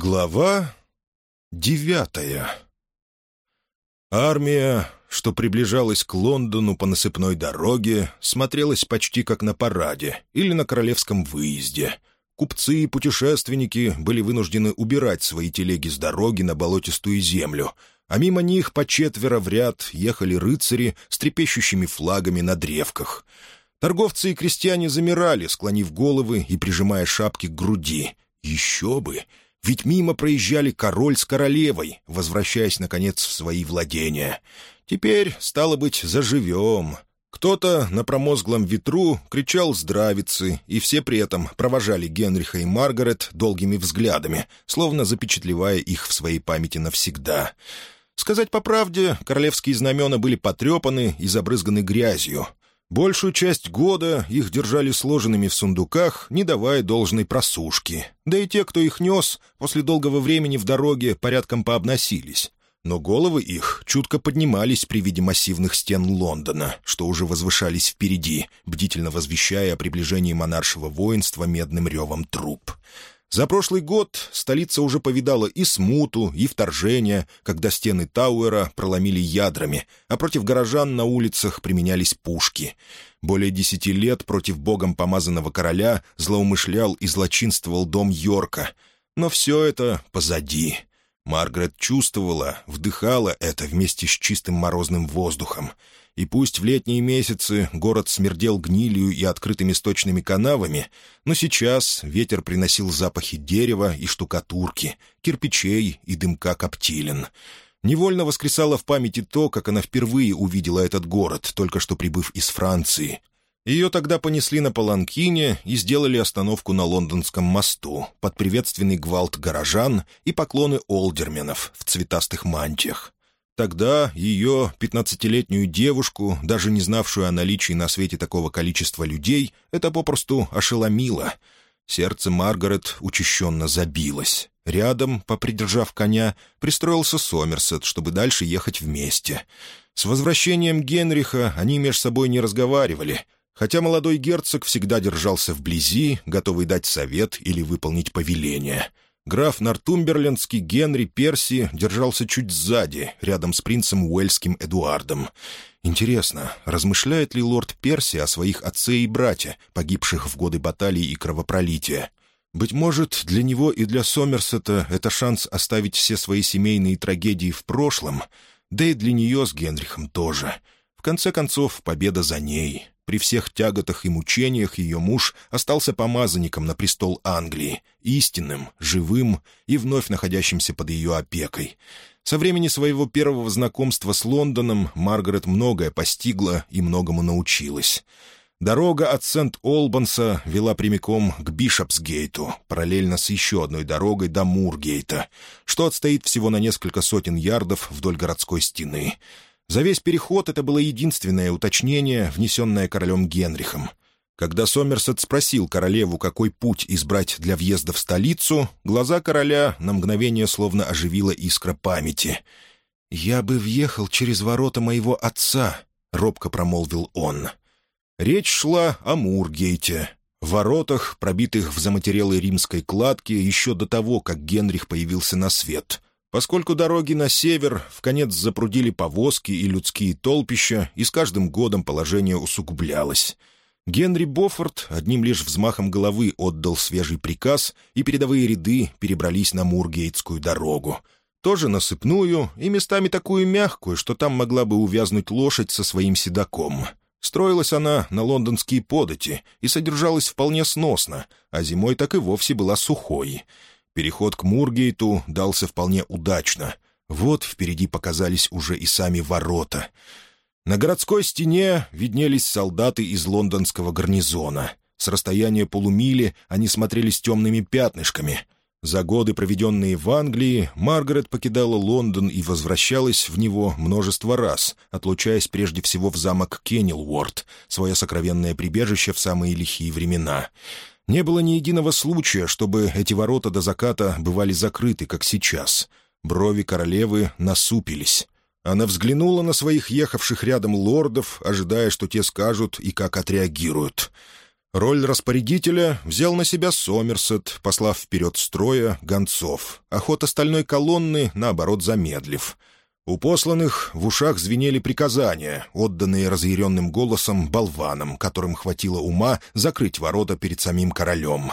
Глава девятая Армия, что приближалась к Лондону по насыпной дороге, смотрелась почти как на параде или на королевском выезде. Купцы и путешественники были вынуждены убирать свои телеги с дороги на болотистую землю, а мимо них по четверо в ряд ехали рыцари с трепещущими флагами на древках. Торговцы и крестьяне замирали, склонив головы и прижимая шапки к груди. «Еще бы!» Ведь мимо проезжали король с королевой, возвращаясь, наконец, в свои владения. Теперь, стало быть, заживем. Кто-то на промозглом ветру кричал «здравицы», и все при этом провожали Генриха и Маргарет долгими взглядами, словно запечатлевая их в своей памяти навсегда. Сказать по правде, королевские знамена были потрепаны и забрызганы грязью, Большую часть года их держали сложенными в сундуках, не давая должной просушки. Да и те, кто их нес, после долгого времени в дороге порядком пообносились. Но головы их чутко поднимались при виде массивных стен Лондона, что уже возвышались впереди, бдительно возвещая о приближении монаршего воинства медным ревом труп. За прошлый год столица уже повидала и смуту, и вторжение, когда стены Тауэра проломили ядрами, а против горожан на улицах применялись пушки. Более десяти лет против богом помазанного короля злоумышлял и злочинствовал дом Йорка. Но все это позади. Маргарет чувствовала, вдыхала это вместе с чистым морозным воздухом и пусть в летние месяцы город смердел гнилью и открытыми сточными канавами, но сейчас ветер приносил запахи дерева и штукатурки, кирпичей и дымка коптилен. Невольно воскресало в памяти то, как она впервые увидела этот город, только что прибыв из Франции. Ее тогда понесли на Паланкине и сделали остановку на Лондонском мосту под приветственный гвалт горожан и поклоны олдерменов в цветастых мантиях. Тогда ее, пятнадцатилетнюю девушку, даже не знавшую о наличии на свете такого количества людей, это попросту ошеломило. Сердце Маргарет учащенно забилось. Рядом, попридержав коня, пристроился Сомерсет, чтобы дальше ехать вместе. С возвращением Генриха они между собой не разговаривали — Хотя молодой герцог всегда держался вблизи, готовый дать совет или выполнить повеление. Граф Нортумберлендский Генри Перси держался чуть сзади, рядом с принцем Уэльским Эдуардом. Интересно, размышляет ли лорд Перси о своих отце и брате, погибших в годы баталии и кровопролития? Быть может, для него и для Сомерсета это шанс оставить все свои семейные трагедии в прошлом, да и для нее с Генрихом тоже. В конце концов, победа за ней. При всех тяготах и мучениях ее муж остался помазанником на престол Англии, истинным, живым и вновь находящимся под ее опекой. Со времени своего первого знакомства с Лондоном Маргарет многое постигла и многому научилась. Дорога от Сент-Олбанса вела прямиком к Бишопсгейту, параллельно с еще одной дорогой до Мургейта, что отстоит всего на несколько сотен ярдов вдоль городской стены. За весь переход это было единственное уточнение, внесенное королем Генрихом. Когда Сомерсет спросил королеву, какой путь избрать для въезда в столицу, глаза короля на мгновение словно оживила искра памяти. «Я бы въехал через ворота моего отца», — робко промолвил он. Речь шла о Мургейте, в воротах, пробитых в заматерелой римской кладке еще до того, как Генрих появился на свет. Поскольку дороги на север в конец запрудили повозки и людские толпища, и с каждым годом положение усугублялось. Генри Боффорд одним лишь взмахом головы отдал свежий приказ, и передовые ряды перебрались на Мургейтскую дорогу. Тоже насыпную и местами такую мягкую, что там могла бы увязнуть лошадь со своим седаком. Строилась она на лондонские подати и содержалась вполне сносно, а зимой так и вовсе была сухой. Переход к Мургейту дался вполне удачно. Вот впереди показались уже и сами ворота. На городской стене виднелись солдаты из лондонского гарнизона. С расстояния полумили они смотрелись темными пятнышками. За годы, проведенные в Англии, Маргарет покидала Лондон и возвращалась в него множество раз, отлучаясь прежде всего в замок Кеннелворд, свое сокровенное прибежище в самые лихие времена — не было ни единого случая, чтобы эти ворота до заката бывали закрыты, как сейчас. Брови королевы насупились. Она взглянула на своих ехавших рядом лордов, ожидая, что те скажут и как отреагируют. Роль распорядителя взял на себя Сомерсет, послав вперед строя гонцов, а ход остальной колонны, наоборот, замедлив — у посланных в ушах звенели приказания, отданные разъяренным голосом болванам, которым хватило ума закрыть ворота перед самим королем.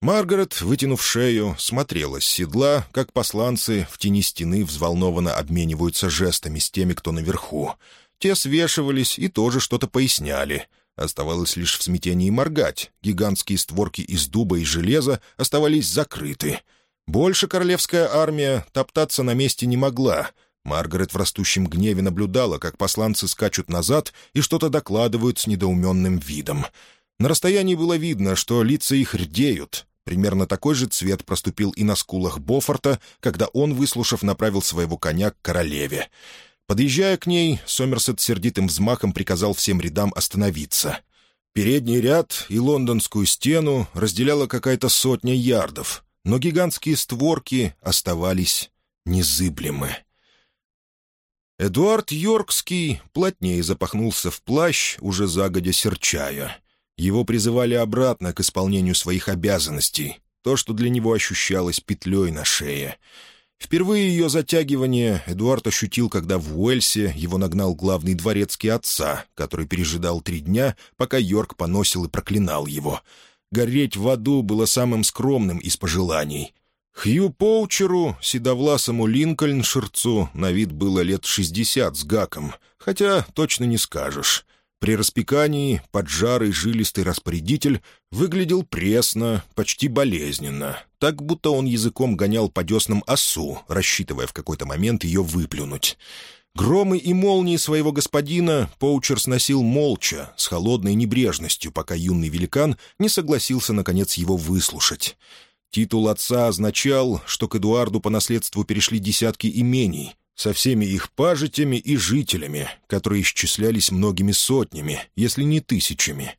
Маргарет, вытянув шею, смотрела с седла, как посланцы в тени стены взволнованно обмениваются жестами с теми, кто наверху. Те свешивались и тоже что-то поясняли. Оставалось лишь в смятении моргать. Гигантские створки из дуба и железа оставались закрыты. Больше королевская армия топтаться на месте не могла — Маргарет в растущем гневе наблюдала, как посланцы скачут назад и что-то докладывают с недоуменным видом. На расстоянии было видно, что лица их рдеют. Примерно такой же цвет проступил и на скулах Бофорта, когда он, выслушав, направил своего коня к королеве. Подъезжая к ней, Сомерсет сердитым взмахом приказал всем рядам остановиться. Передний ряд и лондонскую стену разделяла какая-то сотня ярдов, но гигантские створки оставались незыблемы. Эдуард Йоркский плотнее запахнулся в плащ, уже загодя серчая. Его призывали обратно к исполнению своих обязанностей, то, что для него ощущалось петлей на шее. Впервые ее затягивание Эдуард ощутил, когда в Уэльсе его нагнал главный дворецкий отца, который пережидал три дня, пока Йорк поносил и проклинал его. Гореть в аду было самым скромным из пожеланий — Хью Поучеру, седовласому Линкольн-шерцу, на вид было лет шестьдесят с гаком, хотя точно не скажешь. При распекании поджарый жилистый распорядитель выглядел пресно, почти болезненно, так будто он языком гонял по деснам осу, рассчитывая в какой-то момент ее выплюнуть. Громы и молнии своего господина Поучер сносил молча, с холодной небрежностью, пока юный великан не согласился, наконец, его выслушать. Титул отца означал, что к Эдуарду по наследству перешли десятки имений, со всеми их пажитями и жителями, которые исчислялись многими сотнями, если не тысячами.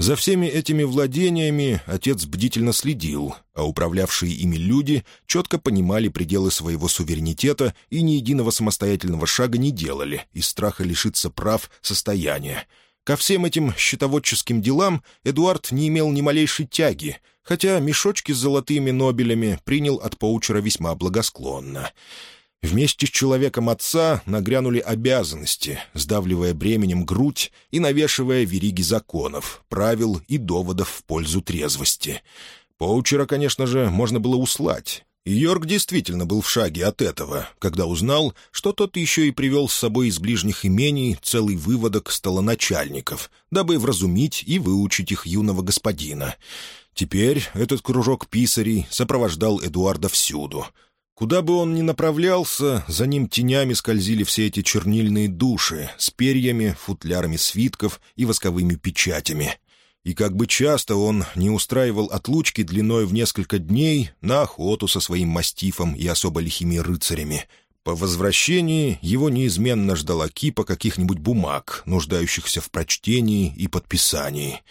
За всеми этими владениями отец бдительно следил, а управлявшие ими люди четко понимали пределы своего суверенитета и ни единого самостоятельного шага не делали из страха лишиться прав состояния. Ко всем этим счетоводческим делам Эдуард не имел ни малейшей тяги, хотя мешочки с золотыми нобелями принял от поучера весьма благосклонно. Вместе с человеком отца нагрянули обязанности, сдавливая бременем грудь и навешивая вериги законов, правил и доводов в пользу трезвости. Поучера, конечно же, можно было услать, Йорк действительно был в шаге от этого, когда узнал, что тот еще и привел с собой из ближних имений целый выводок столоначальников, дабы вразумить и выучить их юного господина. Теперь этот кружок писарей сопровождал Эдуарда всюду. Куда бы он ни направлялся, за ним тенями скользили все эти чернильные души с перьями, футлярами свитков и восковыми печатями, и как бы часто он не устраивал отлучки длиной в несколько дней на охоту со своим мастифом и особо лихими рыцарями. По возвращении его неизменно ждала кипа каких-нибудь бумаг, нуждающихся в прочтении и подписании.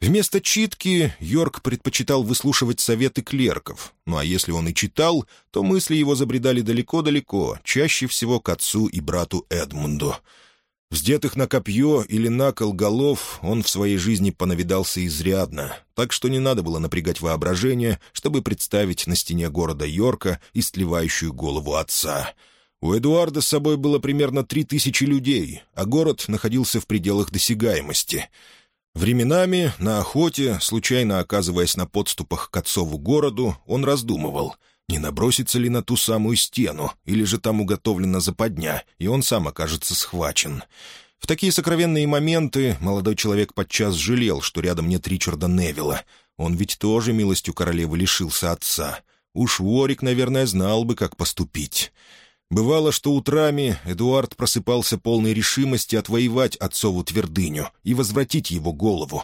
Вместо читки Йорк предпочитал выслушивать советы клерков, ну а если он и читал, то мысли его забредали далеко-далеко, чаще всего к отцу и брату Эдмунду — Вздетых на копье или на кол голов он в своей жизни понавидался изрядно, так что не надо было напрягать воображение, чтобы представить на стене города Йорка истлевающую голову отца. У Эдуарда с собой было примерно три тысячи людей, а город находился в пределах досягаемости. Временами на охоте, случайно оказываясь на подступах к отцову городу, он раздумывал — не набросится ли на ту самую стену, или же там уготовлена западня, и он сам окажется схвачен. В такие сокровенные моменты молодой человек подчас жалел, что рядом нет Ричарда Невилла. Он ведь тоже милостью королевы лишился отца. Уж Уорик, наверное, знал бы, как поступить. Бывало, что утрами Эдуард просыпался полной решимости отвоевать отцову твердыню и возвратить его голову.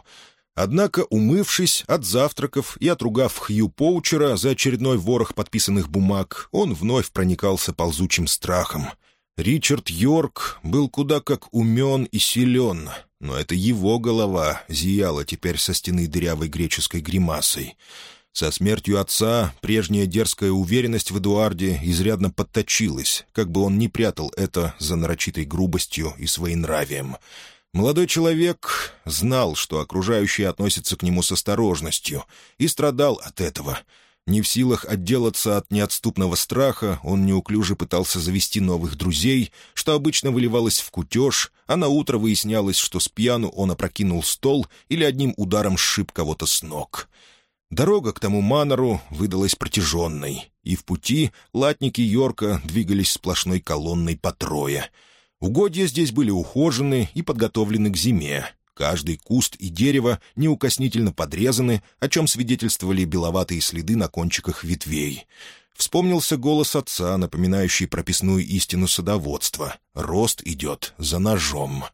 Однако, умывшись от завтраков и отругав Хью Поучера за очередной ворох подписанных бумаг, он вновь проникался ползучим страхом. Ричард Йорк был куда как умен и силен, но это его голова зияла теперь со стены дырявой греческой гримасой. Со смертью отца прежняя дерзкая уверенность в Эдуарде изрядно подточилась, как бы он ни прятал это за нарочитой грубостью и своенравием. нравием. Молодой человек знал, что окружающие относятся к нему с осторожностью, и страдал от этого. Не в силах отделаться от неотступного страха, он неуклюже пытался завести новых друзей, что обычно выливалось в кутеж, а на утро выяснялось, что с пьяну он опрокинул стол или одним ударом сшиб кого-то с ног. Дорога к тому манору выдалась протяженной, и в пути латники Йорка двигались сплошной колонной по трое — Угодья здесь были ухожены и подготовлены к зиме. Каждый куст и дерево неукоснительно подрезаны, о чем свидетельствовали беловатые следы на кончиках ветвей. Вспомнился голос отца, напоминающий прописную истину садоводства. «Рост идет за ножом».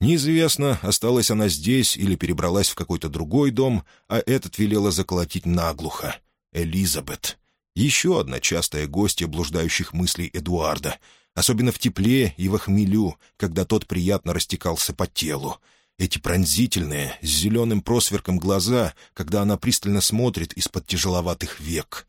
Неизвестно, осталась она здесь или перебралась в какой-то другой дом, а этот велела заколотить наглухо. Элизабет. Еще одна частая гостья блуждающих мыслей Эдуарда — особенно в тепле и в охмелю, когда тот приятно растекался по телу. Эти пронзительные, с зеленым просверком глаза, когда она пристально смотрит из-под тяжеловатых век.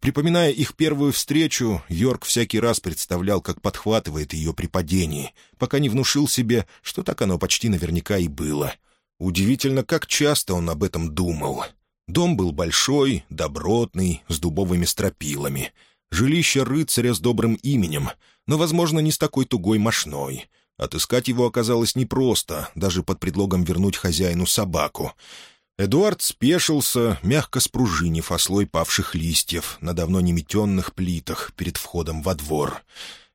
Припоминая их первую встречу, Йорк всякий раз представлял, как подхватывает ее при падении, пока не внушил себе, что так оно почти наверняка и было. Удивительно, как часто он об этом думал. Дом был большой, добротный, с дубовыми стропилами. Жилище рыцаря с добрым именем, но, возможно, не с такой тугой мошной. Отыскать его оказалось непросто, даже под предлогом вернуть хозяину собаку. Эдуард спешился, мягко спружинив о павших листьев на давно неметенных плитах перед входом во двор.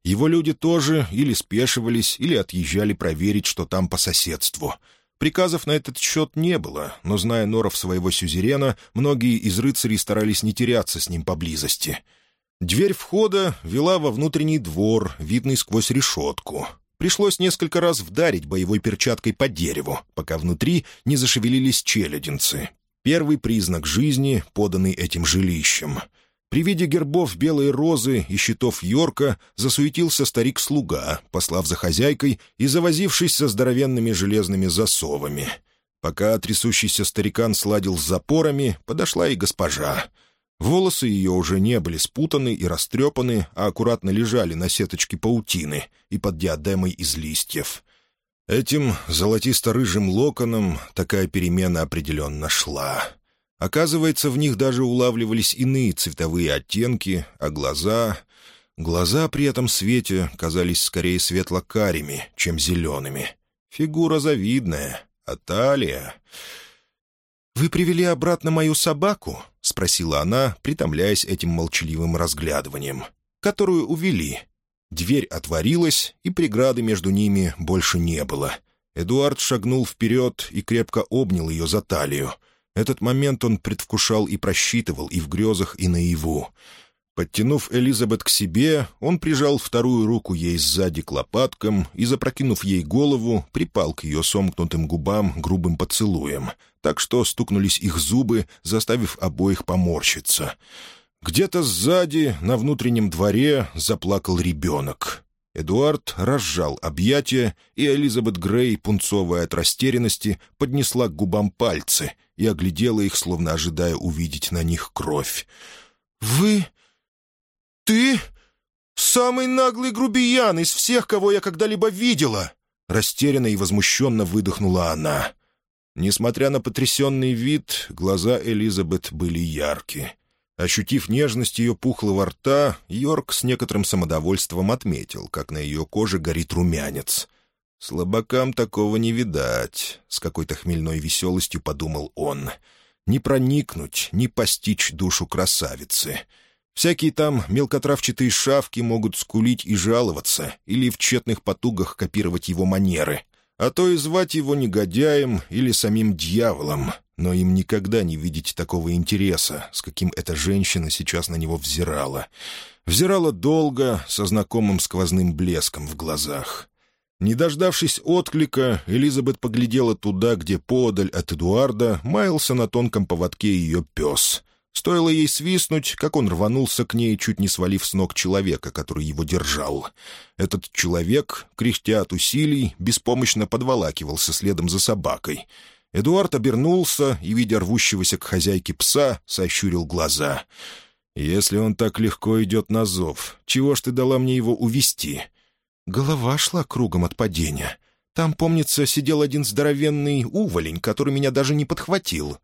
Его люди тоже или спешивались, или отъезжали проверить, что там по соседству. Приказов на этот счет не было, но, зная норов своего сюзерена, многие из рыцарей старались не теряться с ним поблизости — Дверь входа вела во внутренний двор, видный сквозь решетку. Пришлось несколько раз вдарить боевой перчаткой по дереву, пока внутри не зашевелились челядинцы. Первый признак жизни, поданный этим жилищем. При виде гербов белой розы и щитов Йорка засуетился старик-слуга, послав за хозяйкой и завозившись со здоровенными железными засовами. Пока трясущийся старикан сладил с запорами, подошла и госпожа — Волосы ее уже не были спутаны и растрепаны, а аккуратно лежали на сеточке паутины и под диадемой из листьев. Этим золотисто-рыжим локоном такая перемена определенно шла. Оказывается, в них даже улавливались иные цветовые оттенки, а глаза... Глаза при этом свете казались скорее светло-карими, чем зелеными. Фигура завидная, а талия... «Вы привели обратно мою собаку?» — спросила она, притомляясь этим молчаливым разглядыванием, которую увели. Дверь отворилась, и преграды между ними больше не было. Эдуард шагнул вперед и крепко обнял ее за талию. Этот момент он предвкушал и просчитывал и в грезах, и наяву. Подтянув Элизабет к себе, он прижал вторую руку ей сзади к лопаткам и, запрокинув ей голову, припал к ее сомкнутым губам грубым поцелуем — так что стукнулись их зубы, заставив обоих поморщиться. Где-то сзади, на внутреннем дворе, заплакал ребенок. Эдуард разжал объятия, и Элизабет Грей, пунцовая от растерянности, поднесла к губам пальцы и оглядела их, словно ожидая увидеть на них кровь. «Вы... ты...» «Самый наглый грубиян из всех, кого я когда-либо видела!» Растерянно и возмущенно выдохнула она. Несмотря на потрясенный вид, глаза Элизабет были ярки. Ощутив нежность ее пухлого рта, Йорк с некоторым самодовольством отметил, как на ее коже горит румянец. «Слабакам такого не видать», — с какой-то хмельной веселостью подумал он. «Не проникнуть, не постичь душу красавицы». Всякие там мелкотравчатые шавки могут скулить и жаловаться или в тщетных потугах копировать его манеры, а то и звать его негодяем или самим дьяволом, но им никогда не видеть такого интереса, с каким эта женщина сейчас на него взирала. Взирала долго, со знакомым сквозным блеском в глазах. Не дождавшись отклика, Элизабет поглядела туда, где подаль от Эдуарда маялся на тонком поводке ее пес. Стоило ей свистнуть, как он рванулся к ней, чуть не свалив с ног человека, который его держал. Этот человек, кряхтя от усилий, беспомощно подволакивался следом за собакой. Эдуард обернулся и, видя рвущегося к хозяйке пса, сощурил глаза. «Если он так легко идет на зов, чего ж ты дала мне его увести? Голова шла кругом от падения. Там, помнится, сидел один здоровенный уволень, который меня даже не подхватил.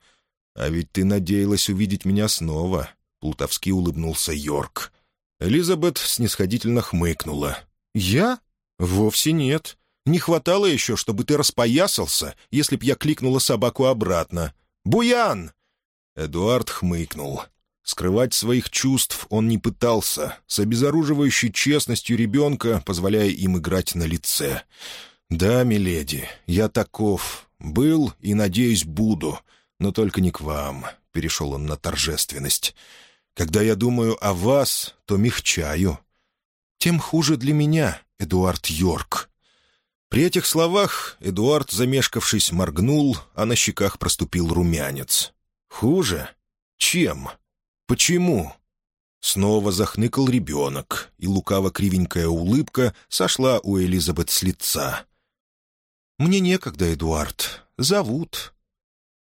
«А ведь ты надеялась увидеть меня снова», — плутовски улыбнулся Йорк. Элизабет снисходительно хмыкнула. «Я? Вовсе нет. Не хватало еще, чтобы ты распоясался, если б я кликнула собаку обратно. Буян!» Эдуард хмыкнул. Скрывать своих чувств он не пытался, с обезоруживающей честностью ребенка, позволяя им играть на лице. «Да, миледи, я таков. Был и, надеюсь, буду но только не к вам», — перешел он на торжественность. «Когда я думаю о вас, то мягчаю. Тем хуже для меня, Эдуард Йорк». При этих словах Эдуард, замешкавшись, моргнул, а на щеках проступил румянец. «Хуже? Чем? Почему?» Снова захныкал ребенок, и лукаво-кривенькая улыбка сошла у Элизабет с лица. «Мне некогда, Эдуард. Зовут»,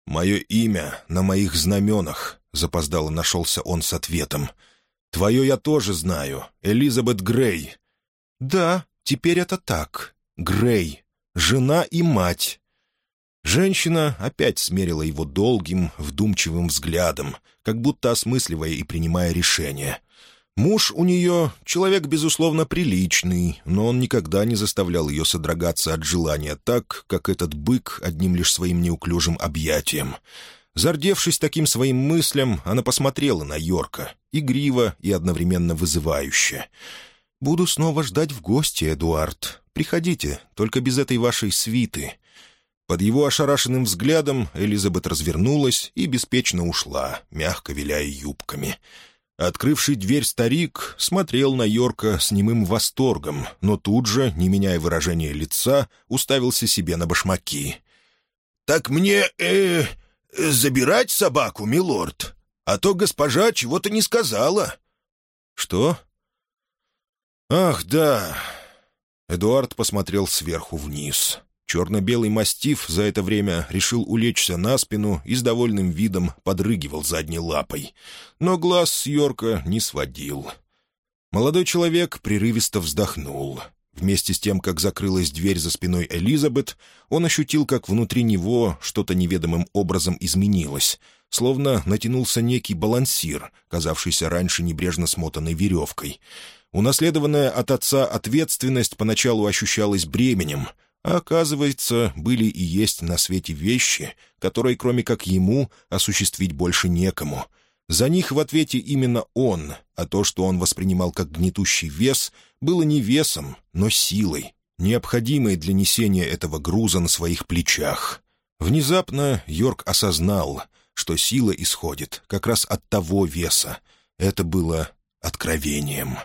«Мое имя на моих знаменах», — запоздало нашелся он с ответом. «Твое я тоже знаю, Элизабет Грей». «Да, теперь это так. Грей. Жена и мать». Женщина опять смерила его долгим, вдумчивым взглядом, как будто осмысливая и принимая решение — Муж у нее — человек, безусловно, приличный, но он никогда не заставлял ее содрогаться от желания так, как этот бык одним лишь своим неуклюжим объятием. Зардевшись таким своим мыслям, она посмотрела на Йорка, игриво и одновременно вызывающе. «Буду снова ждать в гости, Эдуард. Приходите, только без этой вашей свиты». Под его ошарашенным взглядом Элизабет развернулась и беспечно ушла, мягко виляя юбками. «Элизабет» Открывший дверь старик смотрел на Йорка с немым восторгом, но тут же, не меняя выражения лица, уставился себе на башмаки. «Так мне... э... забирать собаку, милорд? А то госпожа чего-то не сказала». «Что?» «Ах, да...» Эдуард посмотрел сверху вниз. Черно-белый мастиф за это время решил улечься на спину и с довольным видом подрыгивал задней лапой. Но глаз с Йорка не сводил. Молодой человек прерывисто вздохнул. Вместе с тем, как закрылась дверь за спиной Элизабет, он ощутил, как внутри него что-то неведомым образом изменилось, словно натянулся некий балансир, казавшийся раньше небрежно смотанной веревкой. Унаследованная от отца ответственность поначалу ощущалась бременем — Оказывается, были и есть на свете вещи, которые, кроме как ему, осуществить больше некому. За них в ответе именно он, а то, что он воспринимал как гнетущий вес, было не весом, но силой, необходимой для несения этого груза на своих плечах. Внезапно Йорк осознал, что сила исходит как раз от того веса. Это было откровением.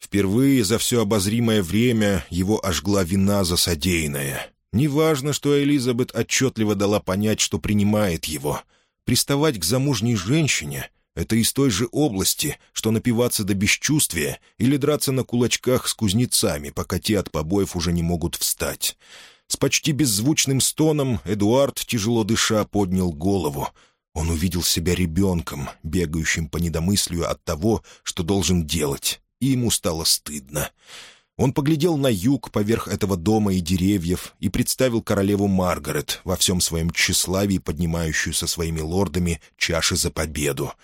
Впервые за все обозримое время его ожгла вина за содеянное. Неважно, что Элизабет отчетливо дала понять, что принимает его. Приставать к замужней женщине — это из той же области, что напиваться до бесчувствия или драться на кулачках с кузнецами, пока те от побоев уже не могут встать. С почти беззвучным стоном Эдуард, тяжело дыша, поднял голову. Он увидел себя ребенком, бегающим по недомыслию от того, что должен делать, и ему стало стыдно. Он поглядел на юг поверх этого дома и деревьев и представил королеву Маргарет во всем своем тщеславии, поднимающую со своими лордами чаши за победу.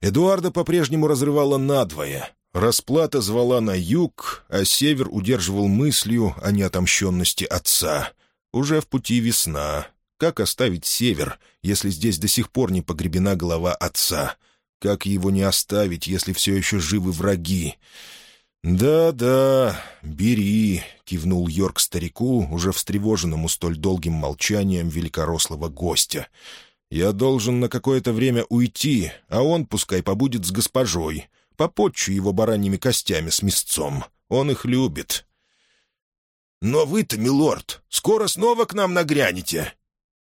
Эдуарда по-прежнему разрывала надвое. Расплата звала на юг, а север удерживал мыслью о неотомщенности отца. Уже в пути весна. Как оставить север, если здесь до сих пор не погребена голова отца? Как его не оставить, если все еще живы враги? «Да-да, бери», — кивнул Йорк старику, уже встревоженному столь долгим молчанием великорослого гостя. «Я должен на какое-то время уйти, а он пускай побудет с госпожой. Попотчу его бараньими костями с мясцом. Он их любит». «Но вы-то, милорд, скоро снова к нам нагрянете!»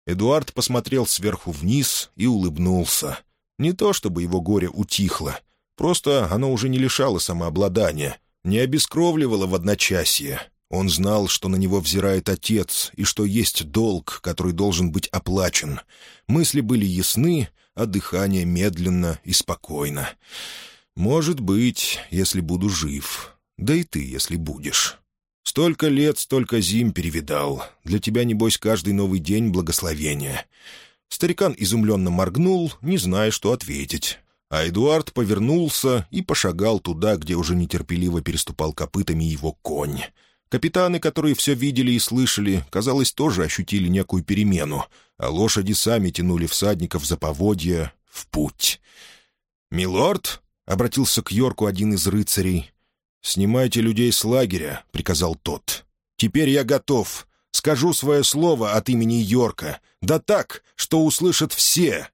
Эдуард посмотрел сверху вниз и улыбнулся. — не то чтобы его горе утихло, просто оно уже не лишало самообладания, не обескровливало в одночасье. Он знал, что на него взирает отец и что есть долг, который должен быть оплачен. Мысли были ясны, а дыхание медленно и спокойно. «Может быть, если буду жив. Да и ты, если будешь». «Столько лет, столько зим перевидал. Для тебя, небось, каждый новый день благословения. Старикан изумленно моргнул, не зная, что ответить. А Эдуард повернулся и пошагал туда, где уже нетерпеливо переступал копытами его конь. Капитаны, которые все видели и слышали, казалось, тоже ощутили некую перемену, а лошади сами тянули всадников за поводья в путь. «Милорд?» — обратился к Йорку один из рыцарей. «Снимайте людей с лагеря», — приказал тот. «Теперь я готов. Скажу свое слово от имени Йорка. Да так, что услышат все!»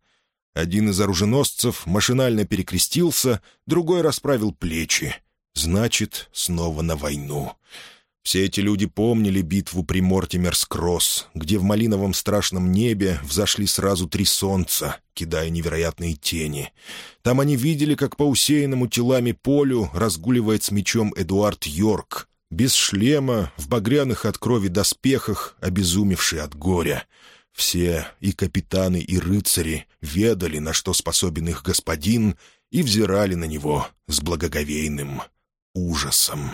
Один из оруженосцев машинально перекрестился, другой расправил плечи. «Значит, снова на войну». Все эти люди помнили битву при Мортимерс-Кросс, где в малиновом страшном небе взошли сразу три солнца, кидая невероятные тени. Там они видели, как по усеянному телами полю разгуливает с мечом Эдуард Йорк, без шлема, в багряных от крови доспехах, обезумевший от горя. Все, и капитаны, и рыцари, ведали, на что способен их господин, и взирали на него с благоговейным ужасом.